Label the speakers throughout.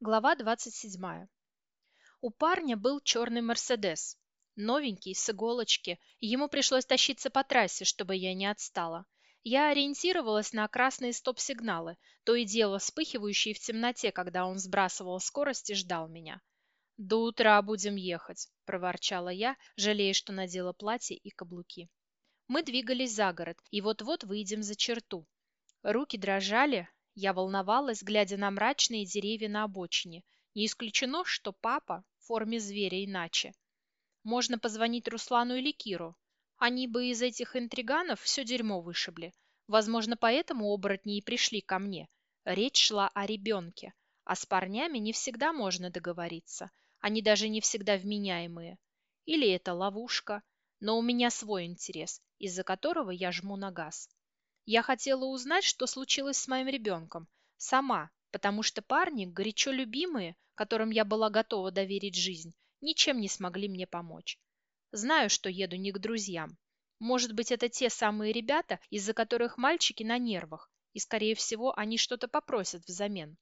Speaker 1: Глава 27. У парня был черный «Мерседес». Новенький, с иголочки. Ему пришлось тащиться по трассе, чтобы я не отстала. Я ориентировалась на красные стоп-сигналы, то и дело вспыхивающие в темноте, когда он сбрасывал скорость и ждал меня. «До утра будем ехать», – проворчала я, жалея, что надела платье и каблуки. Мы двигались за город, и вот-вот выйдем за черту. Руки дрожали, я волновалась, глядя на мрачные деревья на обочине. Не исключено, что папа в форме зверя иначе. Можно позвонить Руслану или Киру. Они бы из этих интриганов все дерьмо вышибли. Возможно, поэтому оборотни и пришли ко мне. Речь шла о ребенке. А с парнями не всегда можно договориться. Они даже не всегда вменяемые. Или это ловушка. Но у меня свой интерес, из-за которого я жму на газ. Я хотела узнать, что случилось с моим ребенком. Сама, потому что парни, горячо любимые, которым я была готова доверить жизнь, ничем не смогли мне помочь. Знаю, что еду не к друзьям. Может быть, это те самые ребята, из-за которых мальчики на нервах, и, скорее всего, они что-то попросят взамен.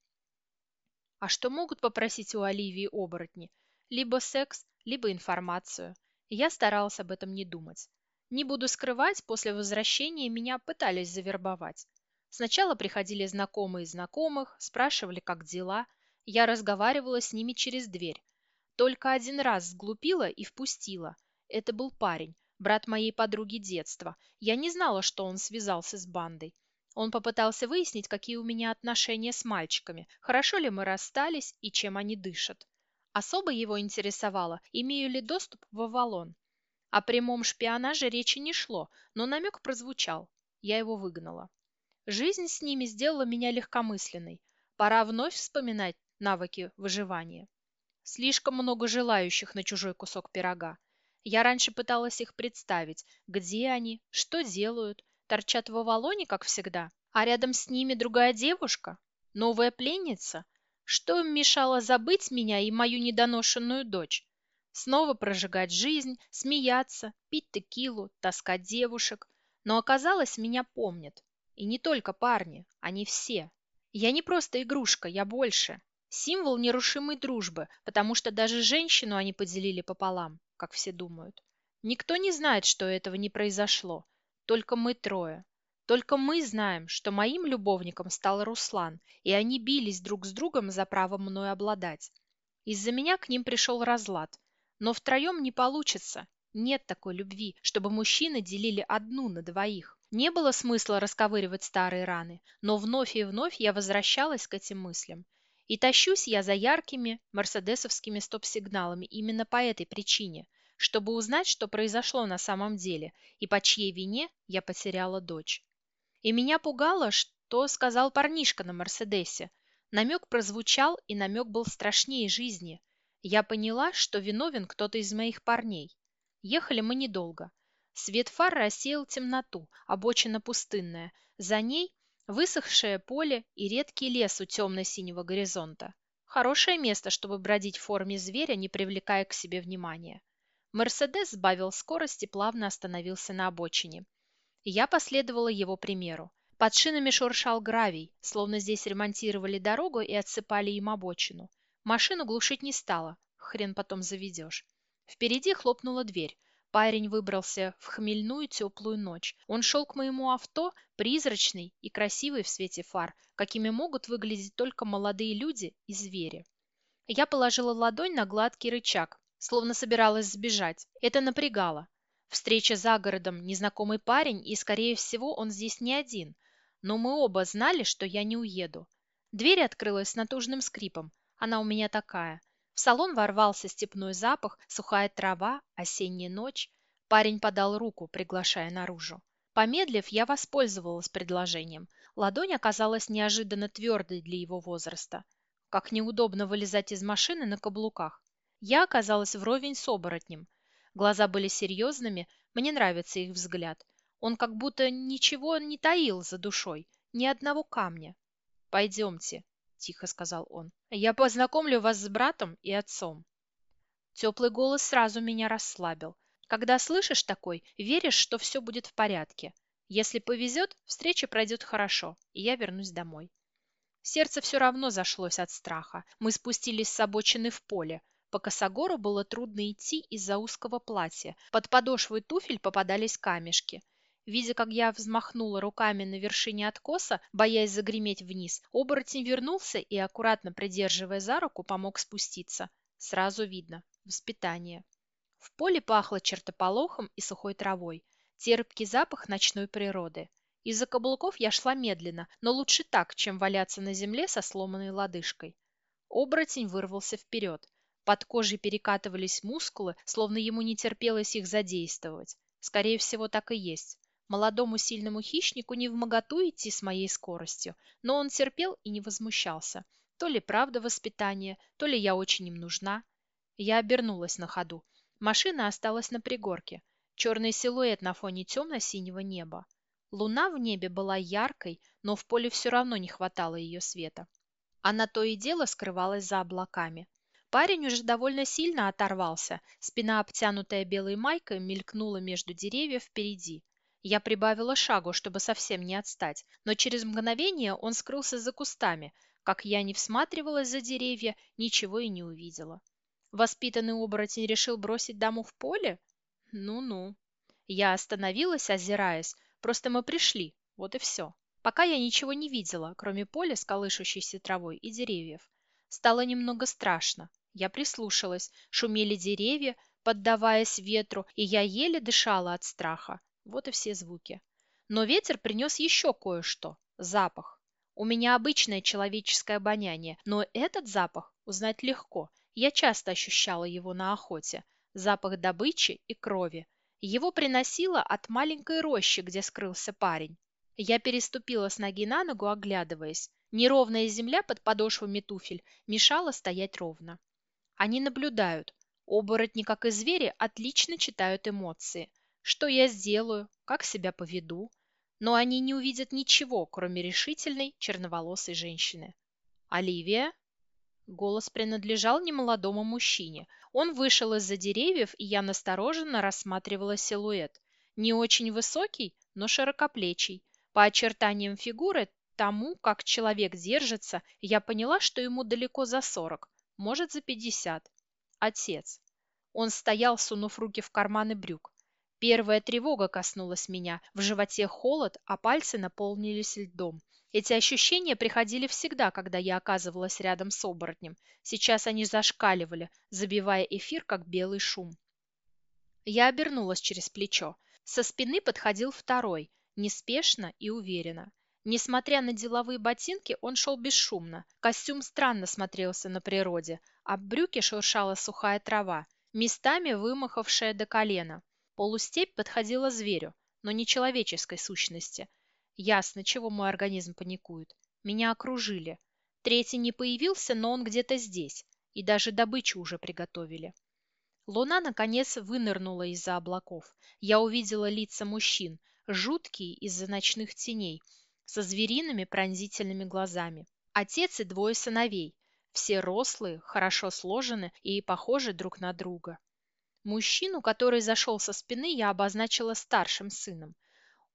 Speaker 1: А что могут попросить у Оливии оборотни? Либо секс, либо информацию. я старалась об этом не думать. Не буду скрывать, после возвращения меня пытались завербовать. Сначала приходили знакомые знакомых, спрашивали, как дела. Я разговаривала с ними через дверь. Только один раз сглупила и впустила. Это был парень, брат моей подруги детства. Я не знала, что он связался с бандой. Он попытался выяснить, какие у меня отношения с мальчиками, хорошо ли мы расстались и чем они дышат. Особо его интересовало, имею ли доступ в Авалон. О прямом шпионаже речи не шло, но намек прозвучал. Я его выгнала. Жизнь с ними сделала меня легкомысленной. Пора вновь вспоминать навыки выживания. Слишком много желающих на чужой кусок пирога. Я раньше пыталась их представить. Где они? Что делают? Торчат в Авалоне, как всегда? А рядом с ними другая девушка? Новая пленница? Что им мешало забыть меня и мою недоношенную дочь? Снова прожигать жизнь, смеяться, пить текилу, таскать девушек. Но оказалось, меня помнят. И не только парни, они все. Я не просто игрушка, я больше. Символ нерушимой дружбы, потому что даже женщину они поделили пополам, как все думают. Никто не знает, что этого не произошло. Только мы трое. Только мы знаем, что моим любовником стал Руслан, и они бились друг с другом за право мной обладать. Из-за меня к ним пришел разлад, но втроем не получится. Нет такой любви, чтобы мужчины делили одну на двоих. Не было смысла расковыривать старые раны, но вновь и вновь я возвращалась к этим мыслям. И тащусь я за яркими мерседесовскими стоп-сигналами именно по этой причине, чтобы узнать, что произошло на самом деле и по чьей вине я потеряла дочь. И меня пугало, что сказал парнишка на Мерседесе. Намек прозвучал, и намек был страшнее жизни – я поняла, что виновен кто-то из моих парней. Ехали мы недолго. Свет фар рассеял темноту, обочина пустынная. За ней высохшее поле и редкий лес у темно-синего горизонта. Хорошее место, чтобы бродить в форме зверя, не привлекая к себе внимания. Мерседес сбавил скорость и плавно остановился на обочине. Я последовала его примеру. Под шинами шуршал гравий, словно здесь ремонтировали дорогу и отсыпали им обочину. Машину глушить не стала, хрен потом заведешь. Впереди хлопнула дверь. Парень выбрался в хмельную теплую ночь. Он шел к моему авто, призрачный и красивый в свете фар, какими могут выглядеть только молодые люди и звери. Я положила ладонь на гладкий рычаг, словно собиралась сбежать. Это напрягало. Встреча за городом, незнакомый парень, и, скорее всего, он здесь не один. Но мы оба знали, что я не уеду. Дверь открылась с натужным скрипом. Она у меня такая. В салон ворвался степной запах, сухая трава, осенняя ночь. Парень подал руку, приглашая наружу. Помедлив, я воспользовалась предложением. Ладонь оказалась неожиданно твердой для его возраста. Как неудобно вылезать из машины на каблуках. Я оказалась вровень с оборотнем. Глаза были серьезными, мне нравится их взгляд. Он как будто ничего не таил за душой, ни одного камня. «Пойдемте», тихо сказал он. «Я познакомлю вас с братом и отцом». Теплый голос сразу меня расслабил. Когда слышишь такой, веришь, что все будет в порядке. Если повезет, встреча пройдет хорошо, и я вернусь домой. Сердце все равно зашлось от страха. Мы спустились с обочины в поле. По косогору было трудно идти из-за узкого платья. Под подошвой туфель попадались камешки. Видя, как я взмахнула руками на вершине откоса, боясь загреметь вниз, оборотень вернулся и, аккуратно придерживая за руку, помог спуститься. Сразу видно – воспитание. В поле пахло чертополохом и сухой травой. Терпкий запах ночной природы. Из-за каблуков я шла медленно, но лучше так, чем валяться на земле со сломанной лодыжкой. Оборотень вырвался вперед. Под кожей перекатывались мускулы, словно ему не терпелось их задействовать. Скорее всего, так и есть. Молодому сильному хищнику не в моготу идти с моей скоростью, но он терпел и не возмущался. То ли правда воспитание, то ли я очень им нужна. Я обернулась на ходу. Машина осталась на пригорке. Черный силуэт на фоне темно-синего неба. Луна в небе была яркой, но в поле все равно не хватало ее света. Она то и дело скрывалась за облаками. Парень уже довольно сильно оторвался, спина, обтянутая белой майкой, мелькнула между деревьев впереди. Я прибавила шагу, чтобы совсем не отстать, но через мгновение он скрылся за кустами. Как я не всматривалась за деревья, ничего и не увидела. Воспитанный оборотень решил бросить даму в поле? Ну-ну. Я остановилась, озираясь, Просто мы пришли, вот и все. Пока я ничего не видела, кроме поля с колышущейся травой и деревьев. Стало немного страшно. Я прислушалась, шумели деревья, поддаваясь ветру, и я еле дышала от страха. Вот и все звуки. Но ветер принес еще кое-что – запах. У меня обычное человеческое обоняние, но этот запах узнать легко. Я часто ощущала его на охоте. Запах добычи и крови. Его приносило от маленькой рощи, где скрылся парень. Я переступила с ноги на ногу, оглядываясь. Неровная земля под подошвами туфель мешала стоять ровно. Они наблюдают. Оборотни, как и звери, отлично читают эмоции. Что я сделаю, как себя поведу. Но они не увидят ничего, кроме решительной черноволосой женщины. «Оливия?» Голос принадлежал немолодому мужчине. Он вышел из-за деревьев, и я настороженно рассматривала силуэт. Не очень высокий, но широкоплечий. По очертаниям фигуры, тому, как человек держится, я поняла, что ему далеко за сорок, может, за пятьдесят. Отец. Он стоял, сунув руки в карманы брюк. Первая тревога коснулась меня, в животе холод, а пальцы наполнились льдом. Эти ощущения приходили всегда, когда я оказывалась рядом с оборотнем. Сейчас они зашкаливали, забивая эфир, как белый шум. Я обернулась через плечо. Со спины подходил второй, неспешно и уверенно. Несмотря на деловые ботинки, он шел бесшумно. Костюм странно смотрелся на природе, а в брюке шуршала сухая трава, местами вымахавшая до колена. Полустепь подходила зверю, но не человеческой сущности – Ясно, чего мой организм паникует. Меня окружили. Третий не появился, но он где-то здесь. И даже добычу уже приготовили. Луна, наконец, вынырнула из-за облаков. Я увидела лица мужчин, жуткие из-за ночных теней, со звериными пронзительными глазами. Отец и двое сыновей. Все рослые, хорошо сложены и похожи друг на друга. Мужчину, который зашел со спины, я обозначила старшим сыном.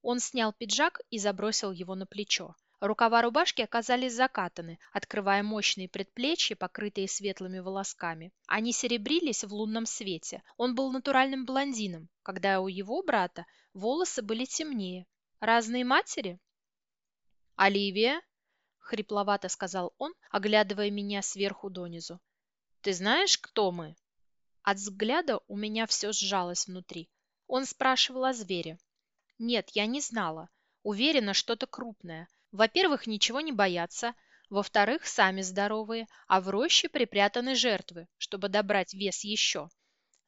Speaker 1: Он снял пиджак и забросил его на плечо. Рукава рубашки оказались закатаны, открывая мощные предплечья, покрытые светлыми волосками. Они серебрились в лунном свете. Он был натуральным блондином, когда у его брата волосы были темнее. Разные матери? «Оливия?» — хрипловато сказал он, оглядывая меня сверху донизу. «Ты знаешь, кто мы?» От взгляда у меня все сжалось внутри. Он спрашивал о звере. Нет, я не знала. Уверена, что-то крупное. Во-первых, ничего не боятся. Во-вторых, сами здоровые, а в роще припрятаны жертвы, чтобы добрать вес еще.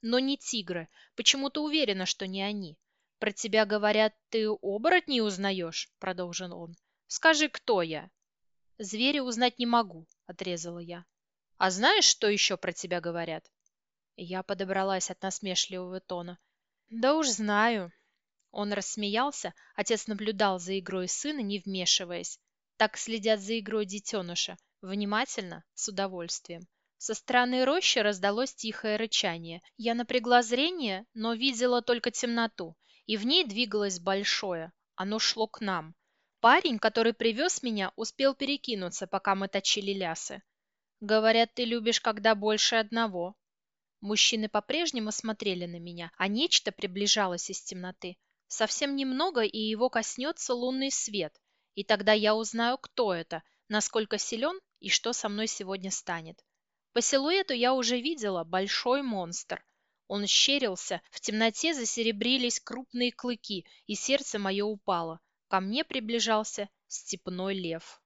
Speaker 1: Но не тигры. Почему-то уверена, что не они. Про тебя говорят, ты оборотней узнаешь, продолжил он. Скажи, кто я? Зверя узнать не могу, отрезала я. А знаешь, что еще про тебя говорят? Я подобралась от насмешливого тона. Да уж знаю, он рассмеялся, отец наблюдал за игрой сына, не вмешиваясь. Так следят за игрой детеныша, внимательно, с удовольствием. Со стороны рощи раздалось тихое рычание. Я напрягла зрение, но видела только темноту, и в ней двигалось большое. Оно шло к нам. Парень, который привез меня, успел перекинуться, пока мы точили лясы. Говорят, ты любишь, когда больше одного. Мужчины по-прежнему смотрели на меня, а нечто приближалось из темноты. Совсем немного, и его коснется лунный свет. И тогда я узнаю, кто это, насколько силен и что со мной сегодня станет. По силуэту я уже видела большой монстр. Он щерился, в темноте засеребрились крупные клыки, и сердце мое упало. Ко мне приближался степной лев.